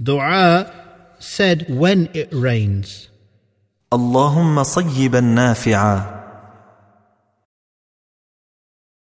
Dua said when it rains. اللهم صيبا نافعا